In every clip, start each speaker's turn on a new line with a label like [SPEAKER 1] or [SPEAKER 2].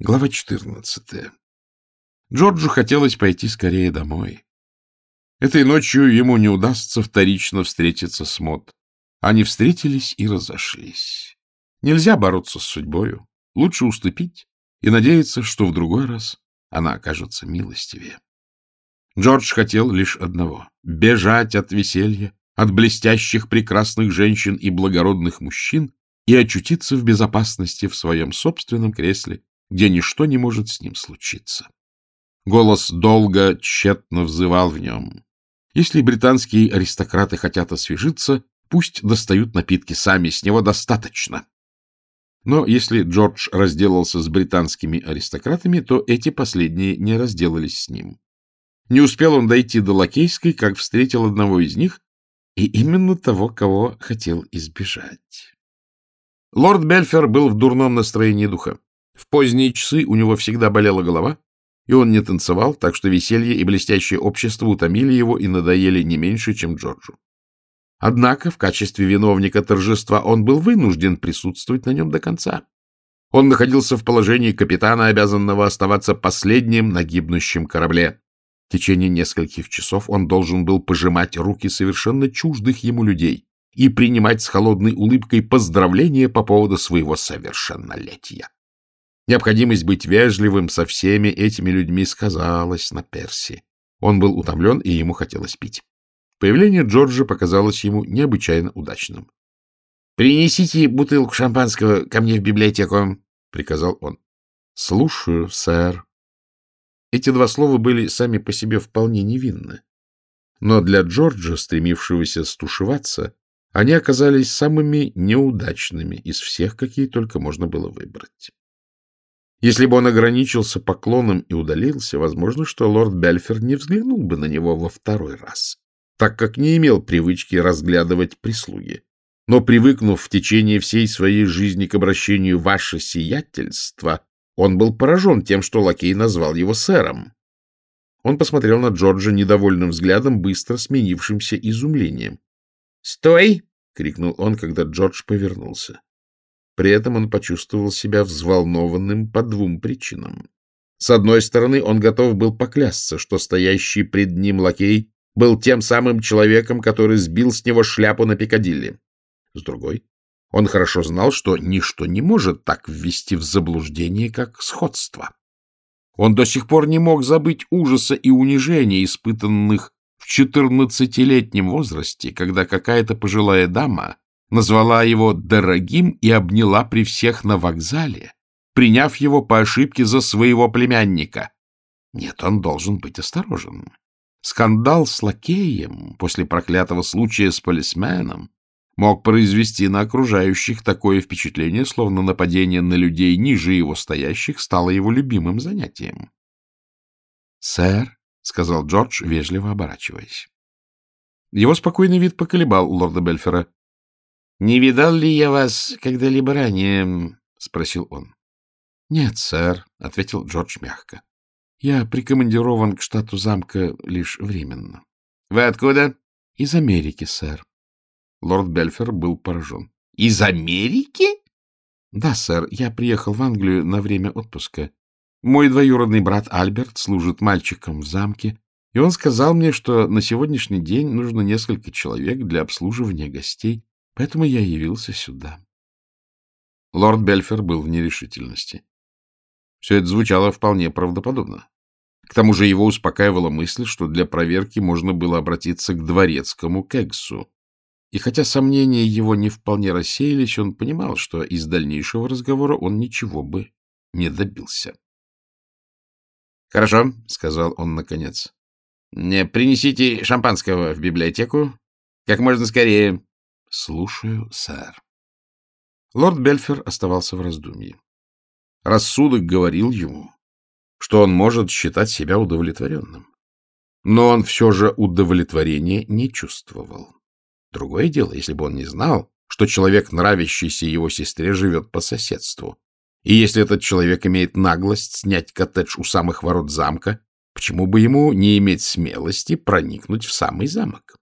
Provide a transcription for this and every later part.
[SPEAKER 1] Глава 14. Джорджу хотелось пойти скорее домой. Этой ночью ему не удастся вторично встретиться с Мот. Они встретились и разошлись. Нельзя бороться с судьбою. Лучше уступить и надеяться, что в другой раз она окажется милостивее. Джордж хотел лишь одного — бежать от веселья, от блестящих прекрасных женщин и благородных мужчин и очутиться в безопасности в своем собственном кресле, где ничто не может с ним случиться. Голос долго, тщетно взывал в нем. Если британские аристократы хотят освежиться, пусть достают напитки сами, с него достаточно. Но если Джордж разделался с британскими аристократами, то эти последние не разделались с ним. Не успел он дойти до Лакейской, как встретил одного из них, и именно того, кого хотел избежать. Лорд Бельфер был в дурном настроении духа. В поздние часы у него всегда болела голова, и он не танцевал, так что веселье и блестящее общество утомили его и надоели не меньше, чем Джорджу. Однако в качестве виновника торжества он был вынужден присутствовать на нем до конца. Он находился в положении капитана, обязанного оставаться последним на гибнущем корабле. В течение нескольких часов он должен был пожимать руки совершенно чуждых ему людей и принимать с холодной улыбкой поздравления по поводу своего совершеннолетия. Необходимость быть вежливым со всеми этими людьми сказалась на Перси. Он был утомлен, и ему хотелось пить. Появление Джорджа показалось ему необычайно удачным. — Принесите бутылку шампанского ко мне в библиотеку, — приказал он. — Слушаю, сэр. Эти два слова были сами по себе вполне невинны. Но для Джорджа, стремившегося стушеваться, они оказались самыми неудачными из всех, какие только можно было выбрать. Если бы он ограничился поклоном и удалился, возможно, что лорд Бельфер не взглянул бы на него во второй раз, так как не имел привычки разглядывать прислуги. Но, привыкнув в течение всей своей жизни к обращению «ваше сиятельство», он был поражен тем, что лакей назвал его сэром. Он посмотрел на Джорджа недовольным взглядом, быстро сменившимся изумлением. «Стой!» — крикнул он, когда Джордж повернулся. При этом он почувствовал себя взволнованным по двум причинам. С одной стороны, он готов был поклясться, что стоящий пред ним лакей был тем самым человеком, который сбил с него шляпу на Пикадилли. С другой, он хорошо знал, что ничто не может так ввести в заблуждение, как сходство. Он до сих пор не мог забыть ужаса и унижения, испытанных в четырнадцатилетнем возрасте, когда какая-то пожилая дама назвала его дорогим и обняла при всех на вокзале, приняв его по ошибке за своего племянника. Нет, он должен быть осторожен. Скандал с лакеем после проклятого случая с полисменом мог произвести на окружающих такое впечатление, словно нападение на людей ниже его стоящих стало его любимым занятием. — Сэр, — сказал Джордж, вежливо оборачиваясь. Его спокойный вид поколебал лорда Бельфера. — Не видал ли я вас когда-либо ранее? — спросил он. — Нет, сэр, — ответил Джордж мягко. — Я прикомандирован к штату замка лишь временно. — Вы откуда? — Из Америки, сэр. Лорд Бельфер был поражен. — Из Америки? — Да, сэр. Я приехал в Англию на время отпуска. Мой двоюродный брат Альберт служит мальчиком в замке, и он сказал мне, что на сегодняшний день нужно несколько человек для обслуживания гостей. Поэтому я явился сюда. Лорд Бельфер был в нерешительности. Все это звучало вполне правдоподобно. К тому же его успокаивала мысль, что для проверки можно было обратиться к дворецкому Кегсу. И хотя сомнения его не вполне рассеялись, он понимал, что из дальнейшего разговора он ничего бы не добился. — Хорошо, — сказал он наконец. — Принесите шампанского в библиотеку. Как можно скорее. — Слушаю, сэр. Лорд Бельфер оставался в раздумье. Рассудок говорил ему, что он может считать себя удовлетворенным. Но он все же удовлетворения не чувствовал. Другое дело, если бы он не знал, что человек, нравящийся его сестре, живет по соседству. И если этот человек имеет наглость снять коттедж у самых ворот замка, почему бы ему не иметь смелости проникнуть в самый замок?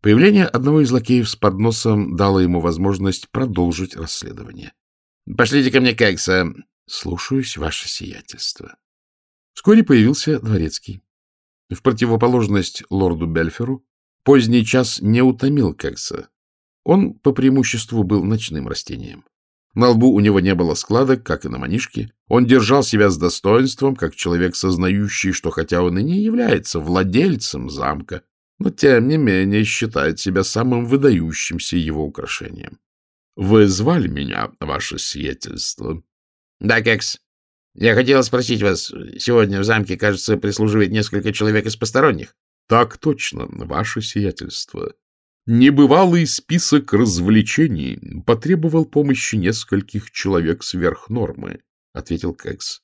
[SPEAKER 1] Появление одного из лакеев с подносом дало ему возможность продолжить расследование. — Пошлите ко мне Кекса. Слушаюсь, ваше сиятельство. Вскоре появился дворецкий. В противоположность лорду Бельферу, поздний час не утомил Кекса. Он по преимуществу был ночным растением. На лбу у него не было складок, как и на манишке. Он держал себя с достоинством, как человек, сознающий, что хотя он и не является владельцем замка, но тем не менее считает себя самым выдающимся его украшением. — Вы звали меня, ваше сиятельство? — Да, Кекс. Я хотел спросить вас, сегодня в замке, кажется, прислуживает несколько человек из посторонних. — Так точно, ваше сиятельство. Небывалый список развлечений потребовал помощи нескольких человек сверх нормы, — ответил Кекс.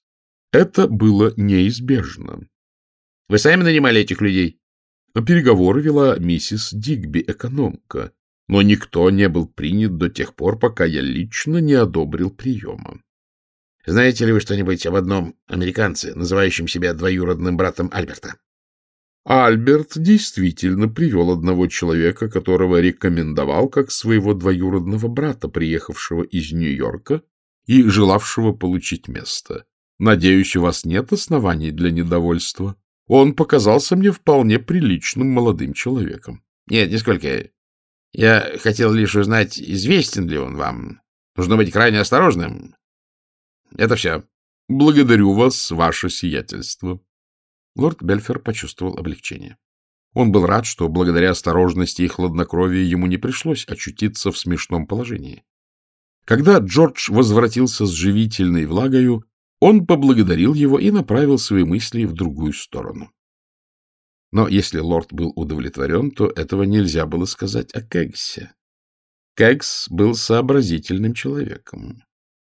[SPEAKER 1] Это было неизбежно. — Вы сами нанимали этих людей? Переговоры вела миссис Дигби, экономка, но никто не был принят до тех пор, пока я лично не одобрил приема. Знаете ли вы что-нибудь об одном американце, называющем себя двоюродным братом Альберта? Альберт действительно привел одного человека, которого рекомендовал как своего двоюродного брата, приехавшего из Нью-Йорка и желавшего получить место. Надеюсь, у вас нет оснований для недовольства. Он показался мне вполне приличным молодым человеком. — Нет, нисколько. Я хотел лишь узнать, известен ли он вам. Нужно быть крайне осторожным. Это все. Благодарю вас, ваше сиятельство. Лорд Бельфер почувствовал облегчение. Он был рад, что благодаря осторожности и хладнокровию ему не пришлось очутиться в смешном положении. Когда Джордж возвратился с живительной влагою, он поблагодарил его и направил свои мысли в другую сторону. Но если лорд был удовлетворен, то этого нельзя было сказать о Кэгсе. Кэгс был сообразительным человеком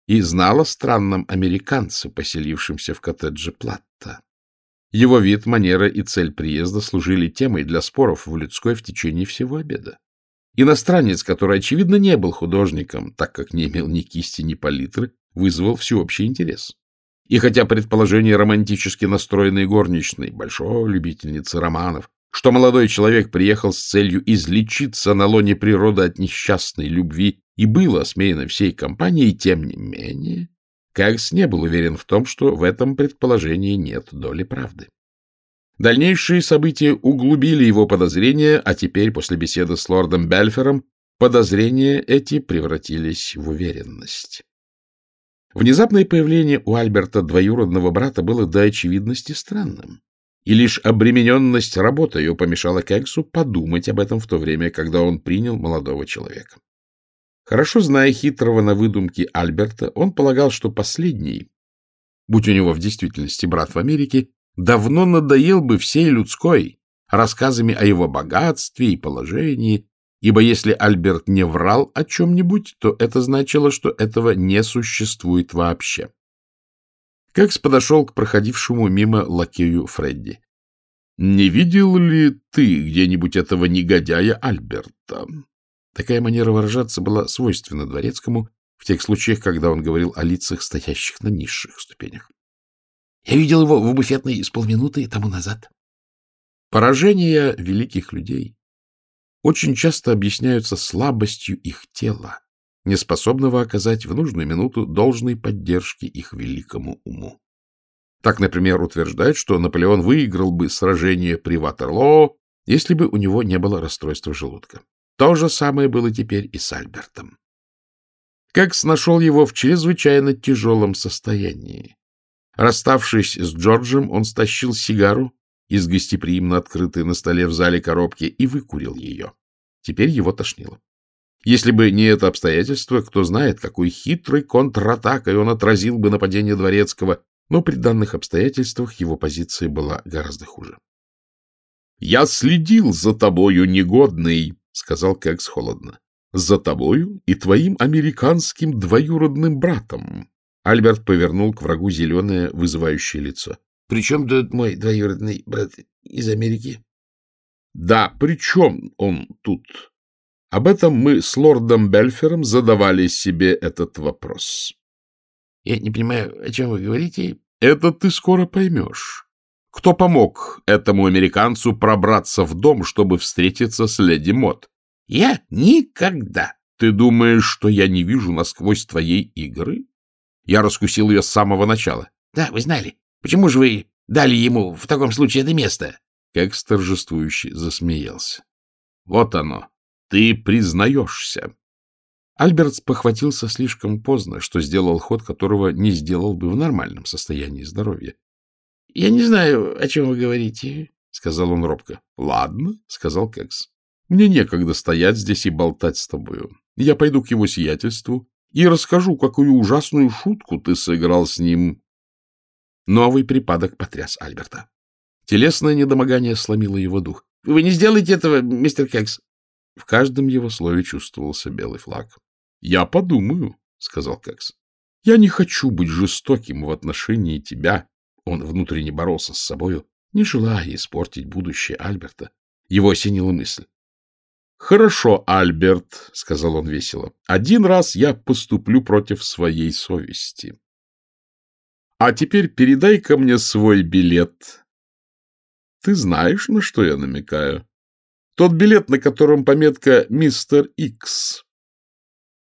[SPEAKER 1] и знал о странном американце, поселившемся в коттедже Платта. Его вид, манера и цель приезда служили темой для споров в людской в течение всего обеда. Иностранец, который, очевидно, не был художником, так как не имел ни кисти, ни палитры, вызвал всеобщий интерес. И хотя предположение романтически настроенной горничной, большой любительницы романов, что молодой человек приехал с целью излечиться на лоне природы от несчастной любви и было осмеяно всей компанией, тем не менее, Кагс не был уверен в том, что в этом предположении нет доли правды. Дальнейшие события углубили его подозрения, а теперь, после беседы с лордом Бельфером, подозрения эти превратились в уверенность. Внезапное появление у Альберта двоюродного брата было до очевидности странным и лишь обремененность работой помешала Кексу подумать об этом в то время, когда он принял молодого человека. Хорошо зная хитрого на выдумке Альберта, он полагал, что последний, будь у него в действительности брат в Америке, давно надоел бы всей людской рассказами о его богатстве и положении, ибо если Альберт не врал о чем-нибудь, то это значило, что этого не существует вообще. Кекс подошел к проходившему мимо лакею Фредди. — Не видел ли ты где-нибудь этого негодяя Альберта? Такая манера выражаться была свойственна дворецкому в тех случаях, когда он говорил о лицах, стоящих на низших ступенях. — Я видел его в буфетной с полминуты тому назад. Поражения великих людей очень часто объясняются слабостью их тела, неспособного оказать в нужную минуту должной поддержки их великому уму. Так, например, утверждают, что Наполеон выиграл бы сражение при Ватерлоо, если бы у него не было расстройства желудка. То же самое было теперь и с Альбертом. Кекс нашел его в чрезвычайно тяжелом состоянии. Расставшись с Джорджем, он стащил сигару из гостеприимно открытой на столе в зале коробки и выкурил ее. Теперь его тошнило. Если бы не это обстоятельство, кто знает, какой хитрой контратакой он отразил бы нападение Дворецкого, но при данных обстоятельствах его позиция была гораздо хуже. — Я следил за тобою, негодный, — сказал Кекс холодно. — За тобою и твоим американским двоюродным братом. Альберт повернул к врагу зеленое, вызывающее лицо. — При чем тут мой двоюродный брат из Америки? — Да, при чем он тут? Об этом мы с лордом Бельфером задавали себе этот вопрос. — Я не понимаю, о чем вы говорите. — Это ты скоро поймешь. Кто помог этому американцу пробраться в дом, чтобы встретиться с леди Мот? — Я никогда. — Ты думаешь, что я не вижу насквозь твоей игры? Я раскусил ее с самого начала.
[SPEAKER 2] — Да, вы знали. Почему же вы дали ему в таком случае это место?
[SPEAKER 1] Кекс торжествующе засмеялся. — Вот оно. Ты признаешься. Альберт похватился слишком поздно, что сделал ход, которого не сделал бы в нормальном состоянии здоровья.
[SPEAKER 2] — Я не знаю, о чем вы говорите, — сказал он робко.
[SPEAKER 1] — Ладно, — сказал Кекс. — Мне некогда стоять здесь и болтать с тобою. Я пойду к его сиятельству и расскажу, какую ужасную шутку ты сыграл с ним. Новый припадок потряс Альберта. Телесное недомогание сломило его дух.
[SPEAKER 2] — Вы не сделаете этого, мистер Кекс?
[SPEAKER 1] В каждом его слове чувствовался белый флаг. — Я подумаю, — сказал Кекс. — Я не хочу быть жестоким в отношении тебя. Он внутренне боролся с собою, не желая испортить будущее Альберта. Его осенила мысль. — Хорошо, Альберт, — сказал он весело. — Один раз я поступлю против своей совести. А теперь передай-ка мне свой билет. Ты знаешь, на что я намекаю? Тот билет, на котором пометка «Мистер Икс».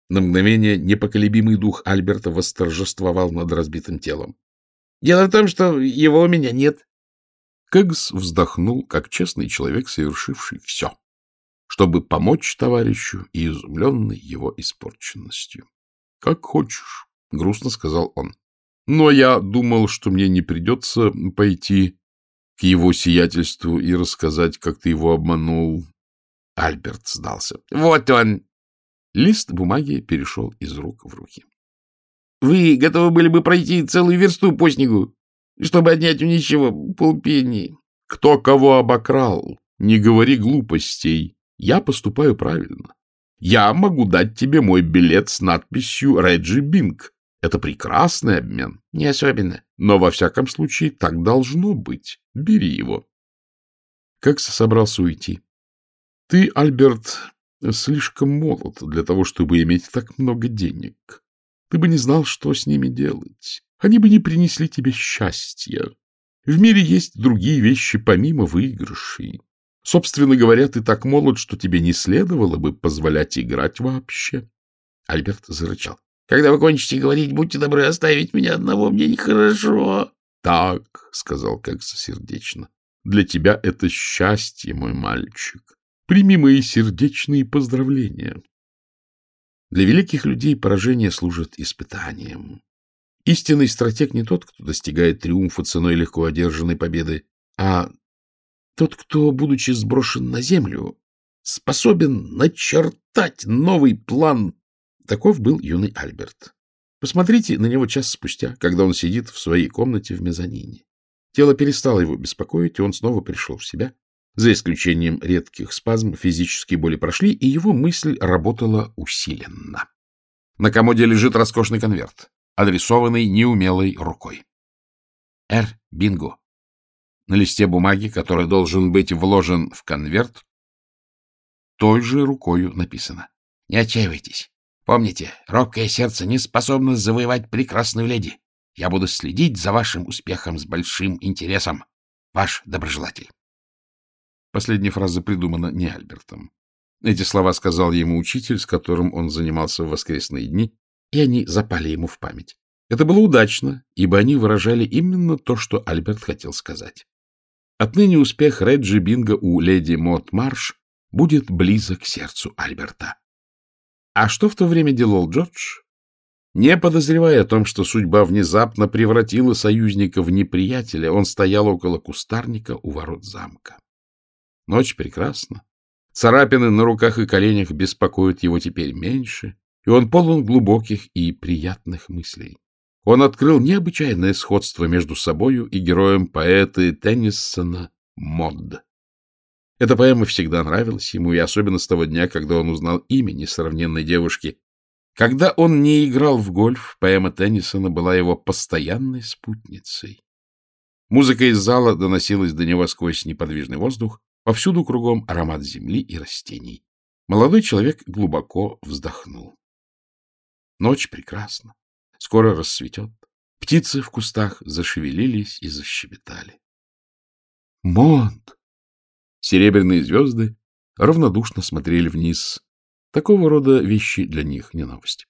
[SPEAKER 1] На мгновение непоколебимый дух Альберта восторжествовал над разбитым телом.
[SPEAKER 2] — Дело в том, что его у меня нет.
[SPEAKER 1] Кэгс вздохнул, как честный человек, совершивший все, чтобы помочь товарищу и изумленный его испорченностью. — Как хочешь, — грустно сказал он. — Но я думал, что мне не придется пойти к его сиятельству и рассказать, как ты его обманул. Альберт сдался.
[SPEAKER 2] — Вот он!
[SPEAKER 1] Лист бумаги перешел из рук в руки.
[SPEAKER 2] — Вы готовы были бы пройти целую версту по снегу, чтобы отнять у нищего полпенни?
[SPEAKER 1] — Кто кого обокрал? Не говори глупостей. Я поступаю правильно. Я могу дать тебе мой билет с надписью «Реджи Бинг». Это прекрасный обмен.
[SPEAKER 2] — Не особенно.
[SPEAKER 1] Но, во всяком случае, так должно быть. Бери его. Кекс собрался уйти. Ты, Альберт, слишком молод для того, чтобы иметь так много денег. Ты бы не знал, что с ними делать. Они бы не принесли тебе счастья. В мире есть другие вещи помимо выигрышей. Собственно говоря, ты так молод, что тебе не следовало бы позволять играть вообще. Альберт зарычал.
[SPEAKER 2] Когда вы кончите говорить, будьте добры оставить меня одного, мне нехорошо.
[SPEAKER 1] — Так, — сказал Кекс сердечно, — для тебя это счастье, мой мальчик. Прими мои сердечные поздравления. Для великих людей поражение служит испытанием. Истинный стратег не тот, кто достигает триумфа ценой легко одержанной победы, а тот, кто, будучи сброшен на землю, способен начертать новый план Таков был юный Альберт. Посмотрите на него час спустя, когда он сидит в своей комнате в мезонине. Тело перестало его беспокоить, и он снова пришел в себя. За исключением редких спазм, физические боли прошли, и его мысль работала усиленно. На комоде лежит роскошный конверт, адресованный неумелой рукой. «Р. Бинго». На листе бумаги, который должен быть вложен в конверт, той же рукою написано.
[SPEAKER 2] «Не отчаивайтесь. Помните, робкое сердце не способно завоевать прекрасную леди. Я буду следить за вашим успехом с большим интересом. Ваш доброжелатель.
[SPEAKER 1] Последняя фраза придумана не Альбертом. Эти слова сказал ему учитель, с которым он занимался в воскресные дни, и они запали ему в память. Это было удачно, ибо они выражали именно то, что Альберт хотел сказать. Отныне успех Реджи Бинга у леди Мот Марш будет близок к сердцу Альберта. А что в то время делал Джордж? Не подозревая о том, что судьба внезапно превратила союзника в неприятеля, он стоял около кустарника у ворот замка. Ночь прекрасна. Царапины на руках и коленях беспокоят его теперь меньше, и он полон глубоких и приятных мыслей. Он открыл необычайное сходство между собою и героем поэта Теннисона Модд. Эта поэма всегда нравилась ему, и особенно с того дня, когда он узнал имя несравненной девушки. Когда он не играл в гольф, поэма Теннисона была его постоянной спутницей. Музыка из зала доносилась до него сквозь неподвижный воздух, повсюду кругом аромат земли и растений. Молодой человек глубоко вздохнул. Ночь прекрасна. Скоро рассветет. Птицы в кустах зашевелились и защебетали. — Монт! Серебряные звезды равнодушно смотрели вниз. Такого рода вещи для них не новость.